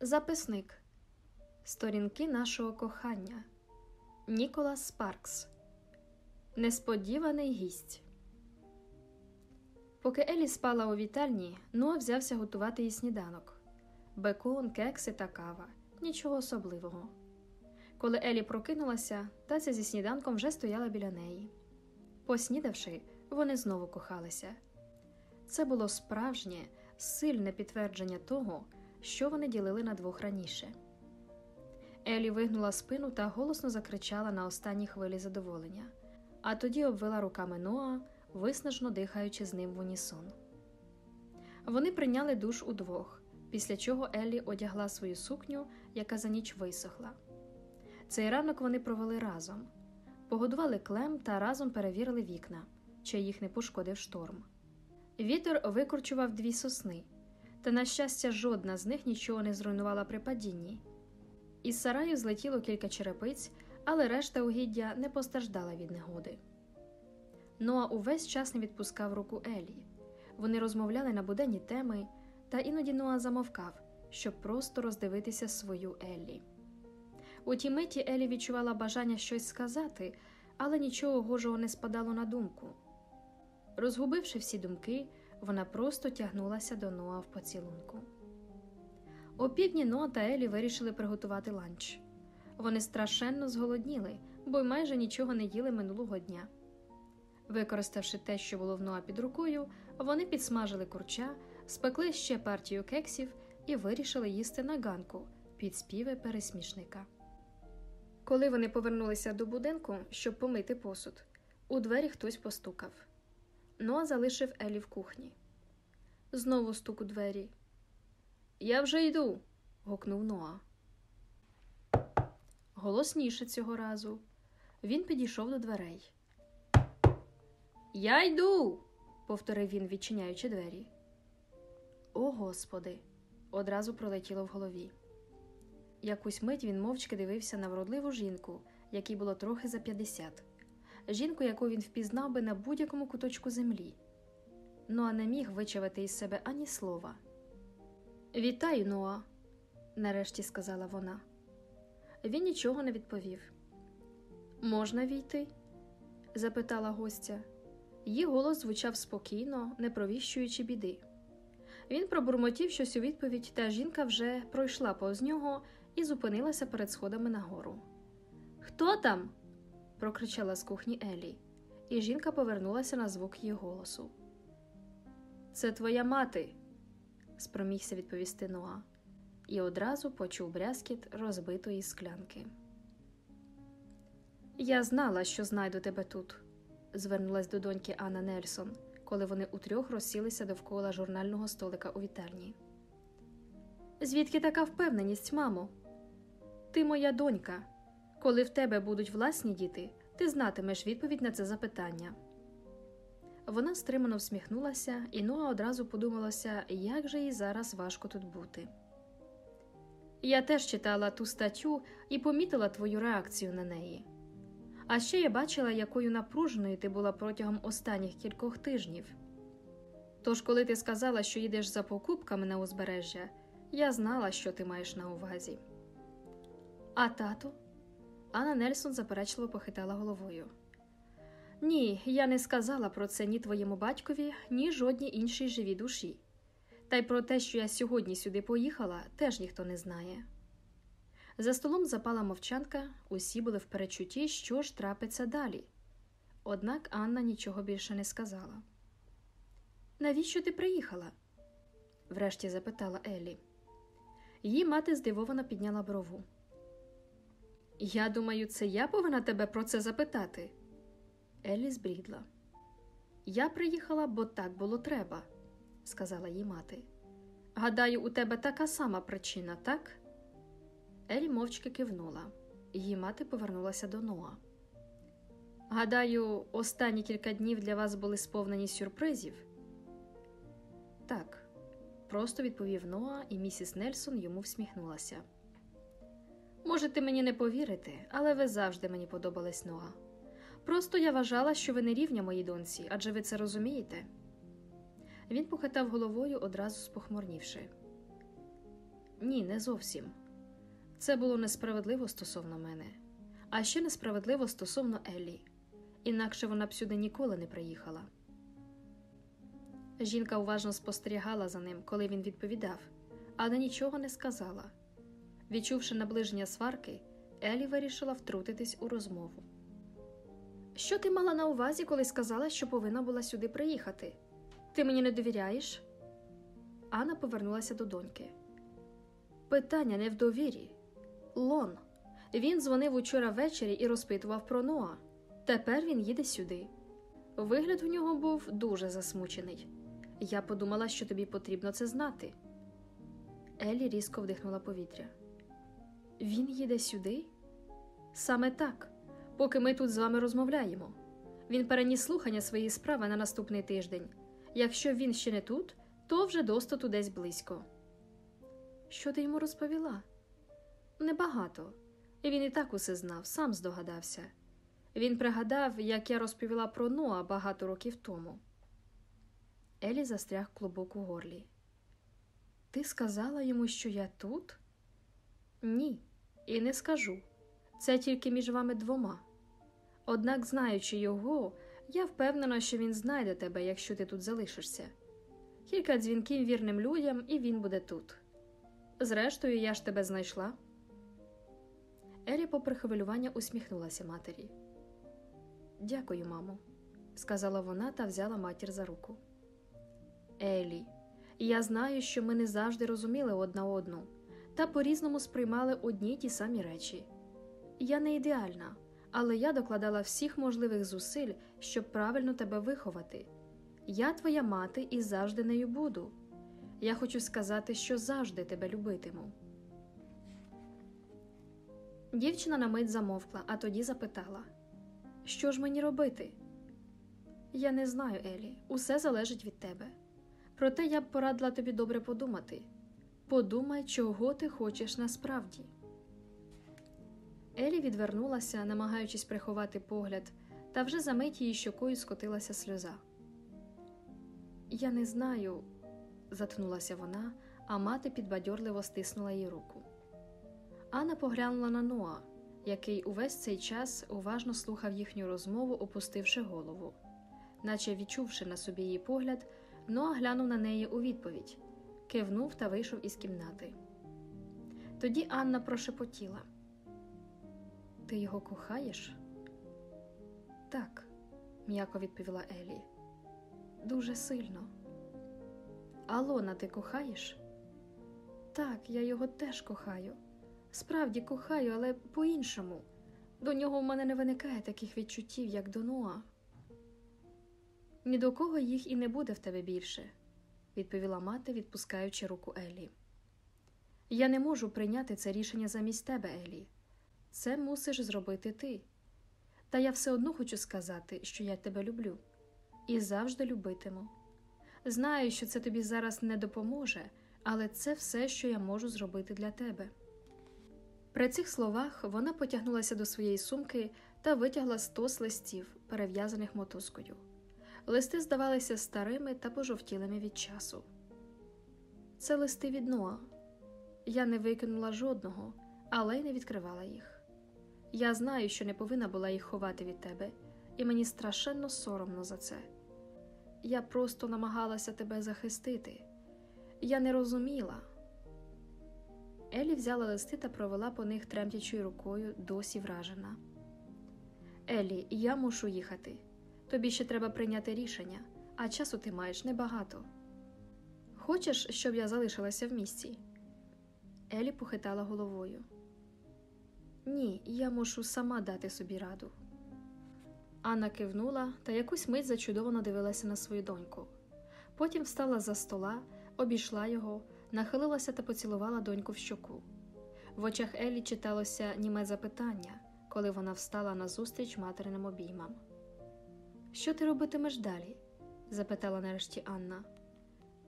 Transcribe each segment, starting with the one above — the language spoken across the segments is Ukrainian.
Записник Сторінки нашого кохання Ніколас Спаркс Несподіваний гість. Поки Елі спала у вітальні, Ноа взявся готувати їй сніданок бекон, кекси та кава. Нічого особливого. Коли Елі прокинулася, таця зі сніданком вже стояла біля неї. Поснідавши, вони знову кохалися. Це було справжнє, сильне підтвердження того, що вони ділили на двох раніше. Елі вигнула спину та голосно закричала на останній хвилі задоволення, а тоді обвела руками Ноа, виснажно дихаючи з ним в унісон. Вони прийняли душ удвох, після чого Еллі одягла свою сукню, яка за ніч висохла. Цей ранок вони провели разом, погодували клем та разом перевірили вікна, чи їх не пошкодив шторм. Вітер викорчував дві сосни, та, на щастя, жодна з них нічого не зруйнувала при падінні. Із сараю злетіло кілька черепиць, але решта угіддя не постраждала від негоди. Ноа увесь час не відпускав руку Елі. Вони розмовляли на буденні теми, та іноді Ноа замовкав, щоб просто роздивитися свою Еллі. У тій миті Елі відчувала бажання щось сказати, але нічого гожого не спадало на думку. Розгубивши всі думки, вона просто тягнулася до Ноа в поцілунку. О півдні Ноа та Елі вирішили приготувати ланч. Вони страшенно зголодніли, бо й майже нічого не їли минулого дня. Використавши те, що було в Ноа під рукою, вони підсмажили курча, спекли ще партію кексів і вирішили їсти на ганку під співи пересмішника. Коли вони повернулися до будинку, щоб помити посуд, у двері хтось постукав. Ноа залишив Елі в кухні. Знову стук у двері. Я вже йду. гукнув Ноа. Голосніше цього разу. Він підійшов до дверей. Я йду, повторив він, відчиняючи двері. О Господи! одразу пролетіло в голові. Якусь мить він мовчки дивився на вродливу жінку, якій було трохи за 50. Жінку, яку він впізнав би на будь-якому куточку землі. Ноа не міг вичавити із себе ані слова. Вітаю, Ноа, нарешті сказала вона. Він нічого не відповів. Можна війти? запитала гостя. Її голос звучав спокійно, не провіщуючи біди. Він пробурмотів щось у відповідь, та жінка вже пройшла повз нього і зупинилася перед сходами нагору. Хто там? Прокричала з кухні Елі, і жінка повернулася на звук її голосу. Це твоя мати, спромігся відповісти Ноа, і одразу почув брязкіт розбитої склянки. Я знала, що знайду тебе тут, звернулась до доньки Анна Нельсон, коли вони утрьох розсілися довкола журнального столика у вітальні. Звідки така впевненість, мамо? Ти моя донька. Коли в тебе будуть власні діти, ти знатимеш відповідь на це запитання. Вона стримано всміхнулася, і Ноа одразу подумалася, як же їй зараз важко тут бути. Я теж читала ту статтю і помітила твою реакцію на неї. А ще я бачила, якою напруженою ти була протягом останніх кількох тижнів. Тож, коли ти сказала, що їдеш за покупками на узбережжя, я знала, що ти маєш на увазі. А тато? Анна Нельсон заперечливо похитала головою. Ні, я не сказала про це ні твоєму батькові, ні жодній іншій живій душі. Та й про те, що я сьогодні сюди поїхала, теж ніхто не знає. За столом запала мовчанка, усі були в перечутті, що ж трапиться далі. Однак Анна нічого більше не сказала. Навіщо ти приїхала? врешті запитала Еллі. Її мати здивовано підняла брову. Я думаю, це я повинна тебе про це запитати. Еллі збрідла. Я приїхала, бо так було треба, сказала їй мати. Гадаю, у тебе така сама причина, так? Елі мовчки кивнула. Її мати повернулася до Ноа. Гадаю, останні кілька днів для вас були сповнені сюрпризів. Так, просто відповів Ноа, і місіс Нельсон йому всміхнулася. Можете мені не повірити, але ви завжди мені подобались Ноа. Просто я вважала, що ви не рівня моїй доньці, адже ви це розумієте. Він похитав головою, одразу спохмурнівши. Ні, не зовсім. Це було несправедливо стосовно мене, а ще несправедливо стосовно Еллі, інакше вона б сюди ніколи не приїхала. Жінка уважно спостерігала за ним, коли він відповідав, але нічого не сказала. Відчувши наближення сварки, Елі вирішила втрутитись у розмову. Що ти мала на увазі, коли сказала, що повинна була сюди приїхати? Ти мені не довіряєш? Анна повернулася до доньки. Питання не в довірі. Лон. Він дзвонив учора ввечері і розпитував про Ноа. Тепер він їде сюди. Вигляд у нього був дуже засмучений. Я подумала, що тобі потрібно це знати. Елі різко вдихнула повітря. Він їде сюди? Саме так, поки ми тут з вами розмовляємо. Він переніс слухання своєї справи на наступний тиждень. Якщо він ще не тут, то вже достату десь близько. Що ти йому розповіла? Небагато. Він і так усе знав, сам здогадався. Він пригадав, як я розповіла про Ноа багато років тому. Елі застряг клубок у горлі. Ти сказала йому, що я тут? Ні, і не скажу. Це тільки між вами двома. Однак, знаючи його, я впевнена, що він знайде тебе, якщо ти тут залишишся. Кілька дзвінків вірним людям, і він буде тут. Зрештою, я ж тебе знайшла. Елі, попри хвилювання, усміхнулася матері. Дякую, мамо, сказала вона та взяла матір за руку. Елі, я знаю, що ми не завжди розуміли одна одну та по-різному сприймали одні й ті самі речі. Я не ідеальна, але я докладала всіх можливих зусиль, щоб правильно тебе виховати. Я твоя мати і завжди нею буду. Я хочу сказати, що завжди тебе любитиму. Дівчина на мить замовкла, а тоді запитала: Що ж мені робити? Я не знаю, Елі, усе залежить від тебе. Проте я б порадила тобі добре подумати. Подумай, чого ти хочеш насправді. Елі відвернулася, намагаючись приховати погляд, та вже за мить її щокою скотилася сльоза. Я не знаю, затнулася вона, а мати підбадьорливо стиснула їй руку. Анна поглянула на Ноа, який увесь цей час уважно слухав їхню розмову, опустивши голову, наче відчувши на собі її погляд, Ноа глянув на неї у відповідь, кивнув та вийшов із кімнати. Тоді Анна прошепотіла. Ти його кохаєш? Так, м'яко відповіла Елі. Дуже сильно. Алона, ти кохаєш? Так, я його теж кохаю. Справді кохаю, але по-іншому. До нього в мене не виникає таких відчуттів, як до Ноа. Ні до кого їх і не буде в тебе більше, відповіла мати, відпускаючи руку Елі. Я не можу прийняти це рішення замість тебе, Елі. Це мусиш зробити ти. Та я все одно хочу сказати, що я тебе люблю і завжди любитиму. Знаю, що це тобі зараз не допоможе, але це все, що я можу зробити для тебе. При цих словах вона потягнулася до своєї сумки та витягла стос листів, перев'язаних мотузкою. Листи здавалися старими та пожовтілими від часу. Це листи від Ноа. Я не викинула жодного, але й не відкривала їх. Я знаю, що не повинна була їх ховати від тебе, і мені страшенно соромно за це. Я просто намагалася тебе захистити. Я не розуміла. Елі взяла листи та провела по них тремтячою рукою, досі вражена. Елі, я мушу їхати. Тобі ще треба прийняти рішення, а часу ти маєш небагато. Хочеш, щоб я залишилася в місті? Елі похитала головою. Ні, я мушу сама дати собі раду. Анна кивнула та якусь мить зачудовано дивилася на свою доньку. Потім встала за стола, обійшла його, нахилилася та поцілувала доньку в щоку. В очах Елі читалося німе запитання, коли вона встала назустріч материним обіймам. Що ти робитимеш далі? запитала нарешті Анна.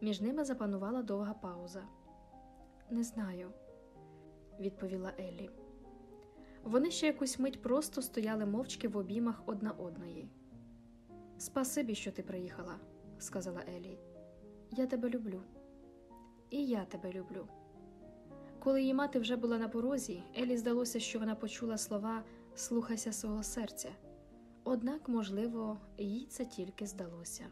Між ними запанувала довга пауза. Не знаю, відповіла Еллі. Вони ще якусь мить просто стояли мовчки в обіймах одна одної. Спасибі, що ти приїхала, сказала Елі. Я тебе люблю. І я тебе люблю. Коли її мати вже була на порозі, Елі здалося, що вона почула слова Слухайся свого серця. Однак, можливо, їй це тільки здалося.